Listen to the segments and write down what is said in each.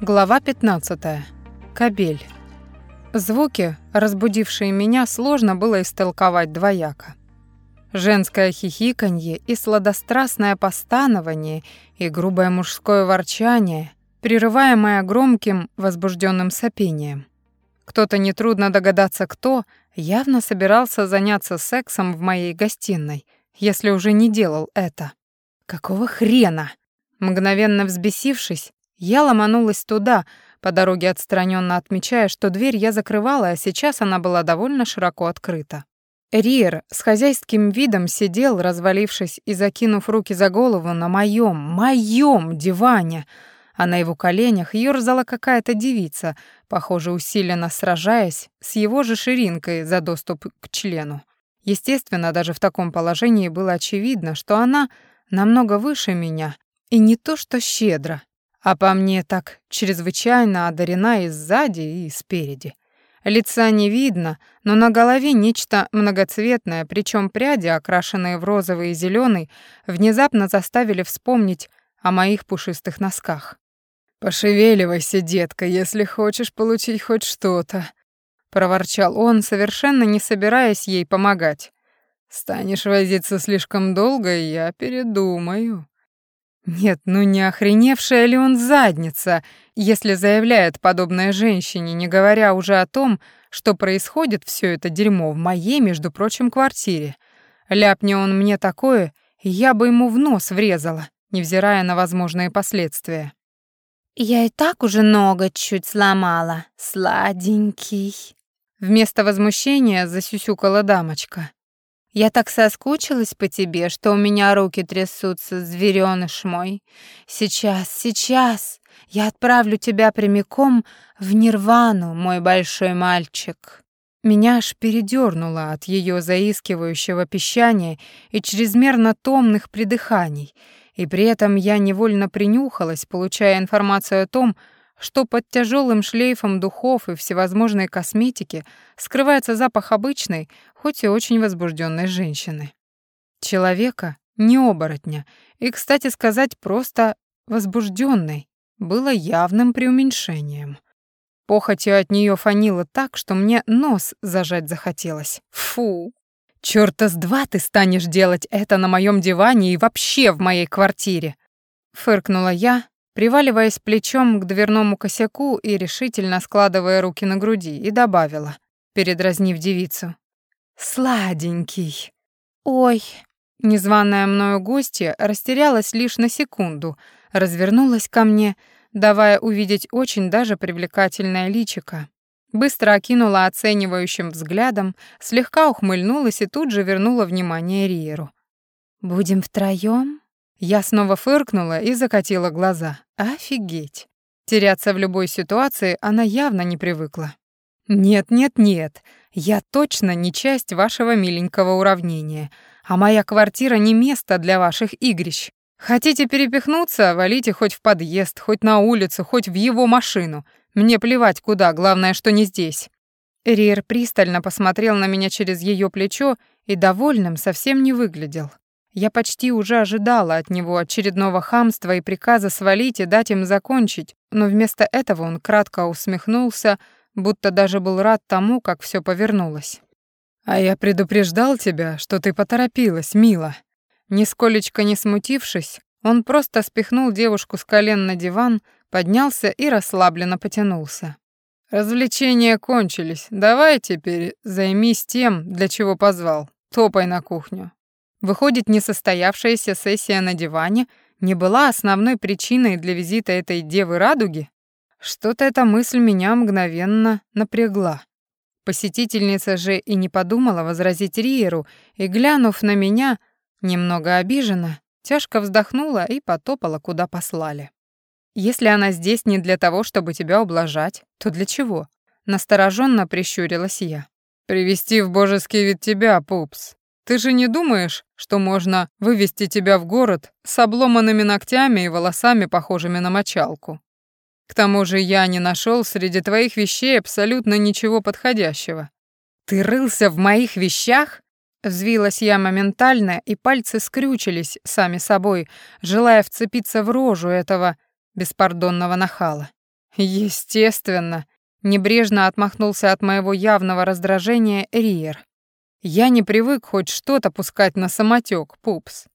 Глава 15. Кабель. Звуки, разбудившие меня, сложно было истолковать двояко. Женское хихиканье и сладострастное постанование и грубое мужское ворчание, прерываемое громким возбужденным сопением. Кто-то, нетрудно догадаться кто, явно собирался заняться сексом в моей гостиной, если уже не делал это. Какого хрена? Мгновенно взбесившись, я ломанулась туда, по дороге отстраненно отмечая, что дверь я закрывала, а сейчас она была довольно широко открыта. Риер с хозяйским видом сидел, развалившись и закинув руки за голову на моем, моем диване, а на его коленях ёрзала какая-то девица, похоже, усиленно сражаясь с его же ширинкой за доступ к члену. Естественно, даже в таком положении было очевидно, что она намного выше меня, и не то что щедро, а по мне так чрезвычайно одарена и сзади, и спереди. Лица не видно, но на голове нечто многоцветное, причем пряди, окрашенные в розовый и зеленый, внезапно заставили вспомнить о моих пушистых носках. «Пошевеливайся, детка, если хочешь получить хоть что-то», — проворчал он, совершенно не собираясь ей помогать. «Станешь возиться слишком долго, и я передумаю». Нет, ну не охреневшая ли он задница, если заявляет подобное женщине, не говоря уже о том, что происходит все это дерьмо в моей, между прочим, квартире. Ляпни он мне такое, я бы ему в нос врезала, невзирая на возможные последствия. «Я и так уже ноготь чуть сломала, сладенький». Вместо возмущения засюсюкала дамочка. Я так соскучилась по тебе, что у меня руки трясутся, зверёныш мой. Сейчас, сейчас я отправлю тебя прямиком в Нирвану, мой большой мальчик». Меня аж передёрнуло от её заискивающего пищания и чрезмерно томных придыханий, и при этом я невольно принюхалась, получая информацию о том, что под тяжелым шлейфом духов и всевозможной косметики скрывается запах обычной, хоть и очень возбужденной женщины. Человека, не оборотня, и, кстати сказать, просто возбужденной, было явным преуменьшением. Похотью от нее фанило так, что мне нос зажать захотелось. Фу! Чёрта с два ты станешь делать это на моем диване и вообще в моей квартире!» Фыркнула я, приваливаясь плечом к дверному косяку и решительно складывая руки на груди, и добавила, передразнив девицу. «Сладенький». «Ой». Незваная мною гостья растерялась лишь на секунду, развернулась ко мне, давая увидеть очень даже привлекательное личико. Быстро окинула оценивающим взглядом, слегка ухмыльнулась и тут же вернула внимание Риеру. «Будем втроём?» Я снова фыркнула и закатила глаза. Офигеть. Теряться в любой ситуации она явно не привыкла. Нет, нет, нет. Я точно не часть вашего миленького уравнения, а моя квартира не место для ваших игрищ. Хотите перепихнуться, валите хоть в подъезд, хоть на улицу, хоть в его машину. Мне плевать куда, главное, что не здесь. Риер пристально посмотрел на меня через ее плечо и довольным совсем не выглядел. Я почти уже ожидала от него очередного хамства и приказа свалить и дать им закончить, но вместо этого он кратко усмехнулся, будто даже был рад тому, как все повернулось. «А я предупреждал тебя, что ты поторопилась, мила». Нисколечко не смутившись, он просто спихнул девушку с колен на диван, поднялся и расслабленно потянулся. «Развлечения кончились. Давай теперь займись тем, для чего позвал. Топай на кухню. Выходит, несостоявшаяся сессия на диване не была основной причиной для визита этой девы радуги? Что-то эта мысль меня мгновенно напрягла. Посетительница же и не подумала возразить Риеру, и, глянув на меня, немного обиженно, тяжко вздохнула и потопала, куда послали. «Если она здесь не для того, чтобы тебя ублажать, то для чего?» Настороженно прищурилась я. «Привести в божеский вид тебя, пупс. Ты же не думаешь, что можно вывести тебя в город с обломанными ногтями и волосами, похожими на мочалку? К тому же я не нашел среди твоих вещей абсолютно ничего подходящего. Ты рылся в моих вещах? Взвилась я моментально, и пальцы скрючились сами собой, желая вцепиться в рожу этого беспардонного нахала. Естественно, небрежно отмахнулся от моего явного раздражения Риер. Я не привык хоть что-то пускать на самотек, пупс.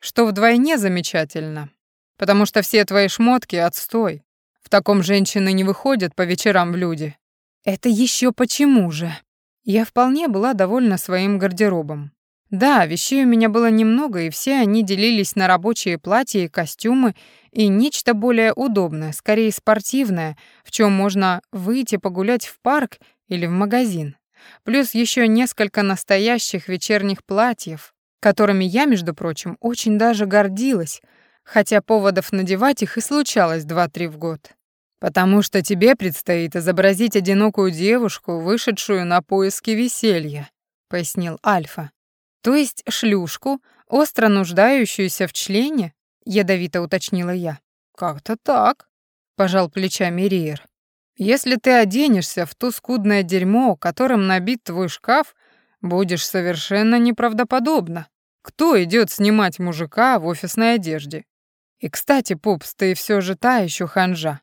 Что вдвойне замечательно, потому что все твои шмотки отстой. В таком женщины не выходят по вечерам в люди. Это еще почему же? Я вполне была довольна своим гардеробом. Да, вещей у меня было немного, и все они делились на рабочие платья и костюмы, и нечто более удобное, скорее спортивное, в чем можно выйти погулять в парк или в магазин. Плюс еще несколько настоящих вечерних платьев, которыми я, между прочим, очень даже гордилась, хотя поводов надевать их и случалось два-три в год. «Потому что тебе предстоит изобразить одинокую девушку, вышедшую на поиски веселья», — пояснил Альфа. «То есть шлюшку, остро нуждающуюся в члене?» — ядовито уточнила я. «Как-то так», — пожал плечами Риер. «Если ты оденешься в то скудное дерьмо, которым набит твой шкаф, будешь совершенно неправдоподобно. Кто идет снимать мужика в офисной одежде? И, кстати, пупс, ты все же та еще ханжа.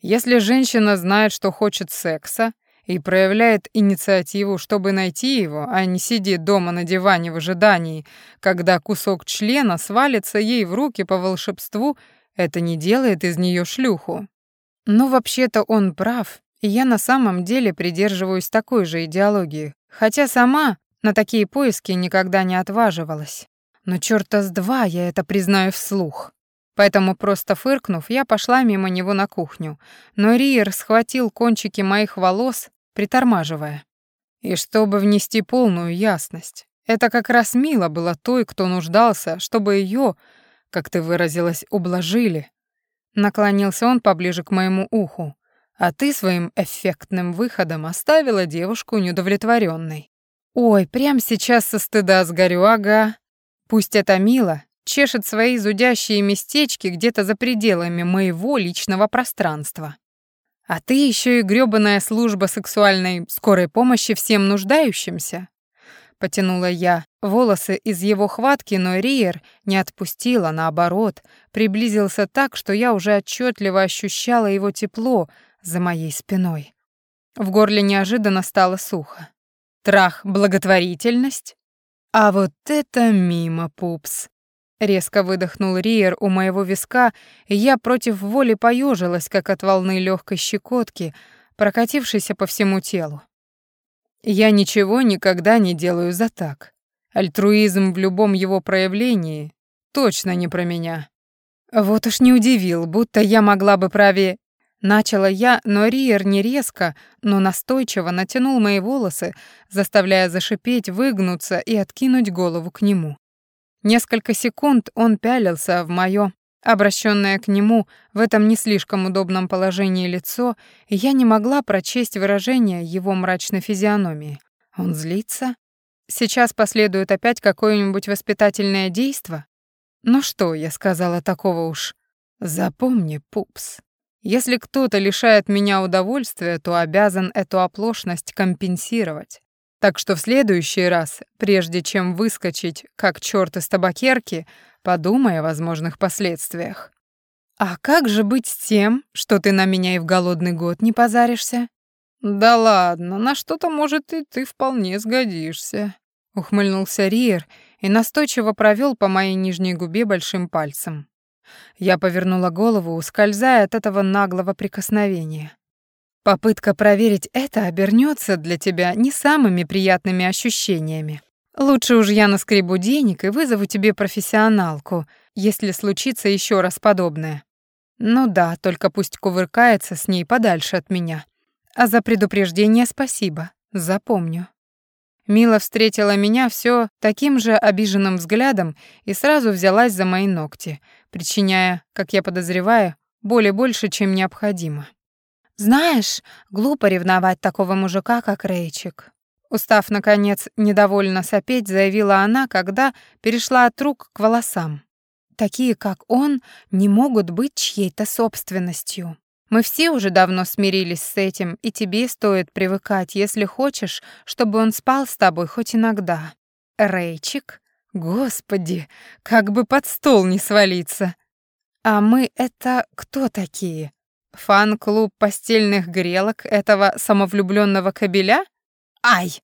Если женщина знает, что хочет секса, и проявляет инициативу, чтобы найти его, а не сидит дома на диване в ожидании, когда кусок члена свалится ей в руки по волшебству, это не делает из нее шлюху. Ну, вообще-то он прав, и я на самом деле придерживаюсь такой же идеологии, хотя сама на такие поиски никогда не отваживалась. Но чёрта с два я это признаю вслух. Поэтому, просто фыркнув, я пошла мимо него на кухню. Но Риер схватил кончики моих волос, притормаживая. И чтобы внести полную ясность, это как раз мило было той, кто нуждался, чтобы ее, как ты выразилась, ублажили. Наклонился он поближе к моему уху. А ты своим эффектным выходом оставила девушку неудовлетворенной. Ой, прям сейчас со стыда сгорю, ага. Пусть это мило, чешет свои зудящие местечки где-то за пределами моего личного пространства. А ты еще и грёбаная служба сексуальной скорой помощи всем нуждающимся. Потянула я волосы из его хватки, но Риер не отпустила, наоборот, приблизился так, что я уже отчетливо ощущала его тепло за моей спиной. В горле неожиданно стало сухо. Трах, благотворительность? А вот это мимо, пупс. Резко выдохнул Риер у моего виска, и я против воли поежилась, как от волны легкой щекотки, прокатившейся по всему телу. Я ничего никогда не делаю за так. Альтруизм в любом его проявлении точно не про меня. Вот уж не удивил, будто я могла бы праве... Начала я, но Риер не резко, но настойчиво натянул мои волосы, заставляя зашипеть, выгнуться и откинуть голову к нему. Несколько секунд он пялился в моё, обращенное к нему в этом не слишком удобном положении лицо, я не могла прочесть выражение его мрачной физиономии. Он злится? Сейчас последует опять какое-нибудь воспитательное действо? Ну что, я сказала такого уж. Запомни, пупс. Если кто-то лишает меня удовольствия, то обязан эту оплошность компенсировать. Так что в следующий раз, прежде чем выскочить, как чёрт из табакерки, подумай о возможных последствиях. А как же быть с тем, что ты на меня и в голодный год не позаришься? Да ладно, на что-то, может, и ты вполне сгодишься. Ухмыльнулся Риер и настойчиво провёл по моей нижней губе большим пальцем. Я повернула голову, ускользая от этого наглого прикосновения. Попытка проверить это обернется для тебя не самыми приятными ощущениями. Лучше уж я наскребу денег и вызову тебе профессионалку, если случится еще раз подобное. Ну да, только пусть кувыркается с ней подальше от меня. А за предупреждение спасибо, запомню. Мила встретила меня все таким же обиженным взглядом и сразу взялась за мои ногти, причиняя, как я подозреваю, боли больше, чем необходимо. «Знаешь, глупо ревновать такого мужика, как Рейчик». Устав, наконец, недовольно сопеть, заявила она, когда перешла от рук к волосам. «Такие, как он, не могут быть чьей-то собственностью. Мы все уже давно смирились с этим, и тебе стоит привыкать, если хочешь, чтобы он спал с тобой хоть иногда. Рейчик? Господи, как бы под стол не свалиться. А мы это кто такие? Фан-клуб постельных грелок этого самовлюбленного кобеля? Ай!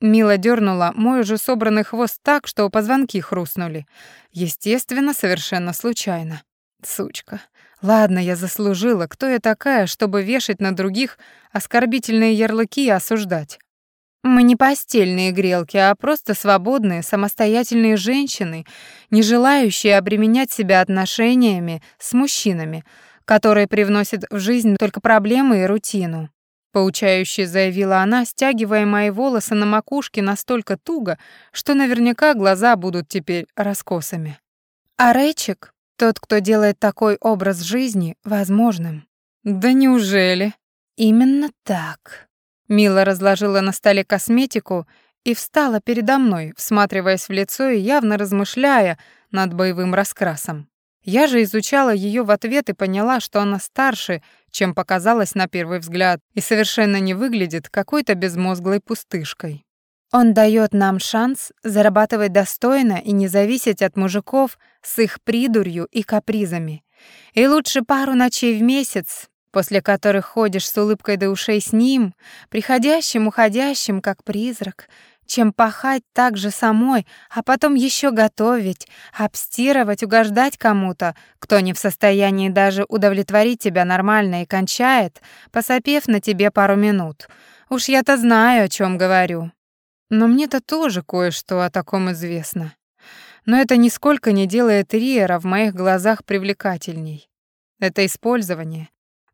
Мила дернула мой уже собранный хвост так, что позвонки хрустнули. Естественно, совершенно случайно. Сучка. Ладно, я заслужила. Кто я такая, чтобы вешать на других оскорбительные ярлыки и осуждать? Мы не постельные грелки, а просто свободные, самостоятельные женщины, не желающие обременять себя отношениями с мужчинами, которые привносят в жизнь только проблемы и рутину. Поучающе заявила она, стягивая мои волосы на макушке настолько туго, что наверняка глаза будут теперь раскосами. А Рэйчик, тот, кто делает такой образ жизни возможным. Да неужели? Именно так. Мила разложила на столе косметику и встала передо мной, всматриваясь в лицо и явно размышляя над боевым раскрасом. Я же изучала ее в ответ и поняла, что она старше, чем показалось на первый взгляд, и совершенно не выглядит какой-то безмозглой пустышкой. Он дает нам шанс зарабатывать достойно и не зависеть от мужиков с их придурью и капризами. И лучше пару ночей в месяц, после которых ходишь с улыбкой до ушей с ним, приходящим, уходящим, как призрак, чем пахать так же самой, а потом еще готовить, обстирывать, угождать кому-то, кто не в состоянии даже удовлетворить тебя нормально и кончает, посопев на тебе пару минут. Уж я-то знаю, о чем говорю. Но мне-то тоже кое-что о таком известно. Но это нисколько не делает Риера в моих глазах привлекательней. Это использование,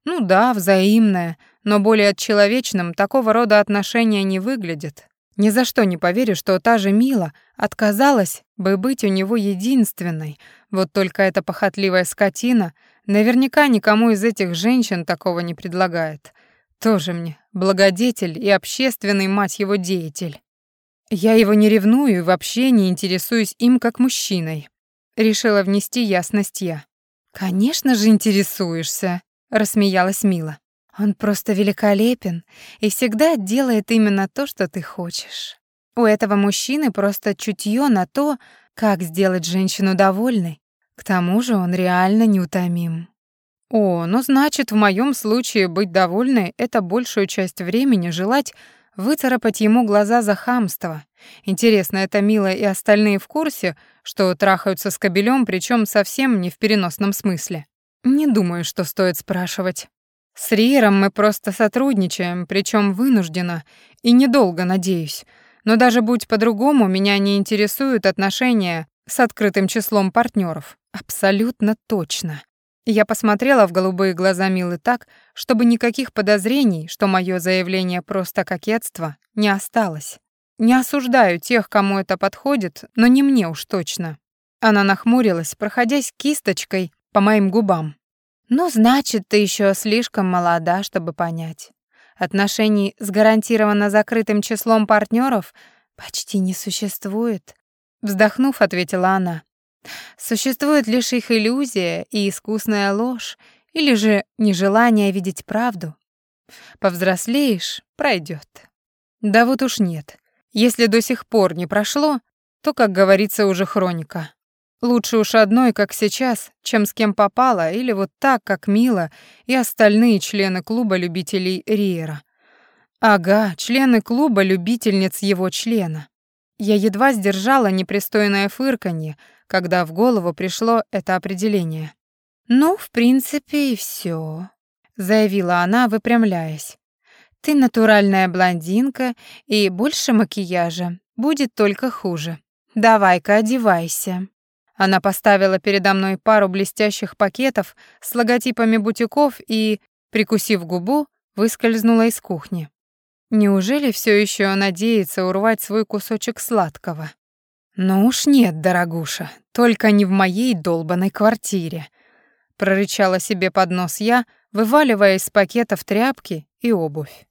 ну да, взаимное, но более человечным такого рода отношения не выглядят. Ни за что не поверю, что та же Мила отказалась бы быть у него единственной. Вот только эта похотливая скотина наверняка никому из этих женщин такого не предлагает. Тоже мне благодетель и общественный, мать его, деятель. Я его не ревную и вообще не интересуюсь им как мужчиной. Решила внести ясность я. Конечно же интересуешься, рассмеялась Мила. Он просто великолепен и всегда делает именно то, что ты хочешь. У этого мужчины просто чутье на то, как сделать женщину довольной. К тому же он реально неутомим. О, ну значит, в моем случае быть довольной — это большую часть времени желать выцарапать ему глаза за хамство. Интересно, это Мила и остальные в курсе, что трахаются с кобелем, причем совсем не в переносном смысле? Не думаю, что стоит спрашивать. С Риером мы просто сотрудничаем, причем вынужденно, и недолго, надеюсь. Но даже будь по-другому, меня не интересуют отношения с открытым числом партнеров. Абсолютно точно. Я посмотрела в голубые глаза Милы так, чтобы никаких подозрений, что мое заявление просто кокетство, не осталось. Не осуждаю тех, кому это подходит, но не мне уж точно. Она нахмурилась, проходясь кисточкой по моим губам. «Ну, значит, ты еще слишком молода, чтобы понять. Отношений с гарантированно закрытым числом партнеров почти не существует», — вздохнув, ответила она. «Существует лишь их иллюзия и искусная ложь, или же нежелание видеть правду. Повзрослеешь — пройдет. Да вот уж нет. Если до сих пор не прошло, то, как говорится, уже хроника. Лучше уж одной, как сейчас, чем с кем попало, или вот так, как Мила и остальные члены клуба любителей Риера. Ага, члены клуба любительниц его члена. Я едва сдержала непристойное фырканье, когда в голову пришло это определение. «Ну, в принципе, и все, заявила она, выпрямляясь. «Ты натуральная блондинка, и больше макияжа будет только хуже. Давай-ка одевайся». Она поставила передо мной пару блестящих пакетов с логотипами бутиков и, прикусив губу, выскользнула из кухни. Неужели все еще надеется урвать свой кусочек сладкого? Ну уж нет, дорогуша, только не в моей долбанной квартире, прорычала себе под нос я, вываливая из пакетов тряпки и обувь.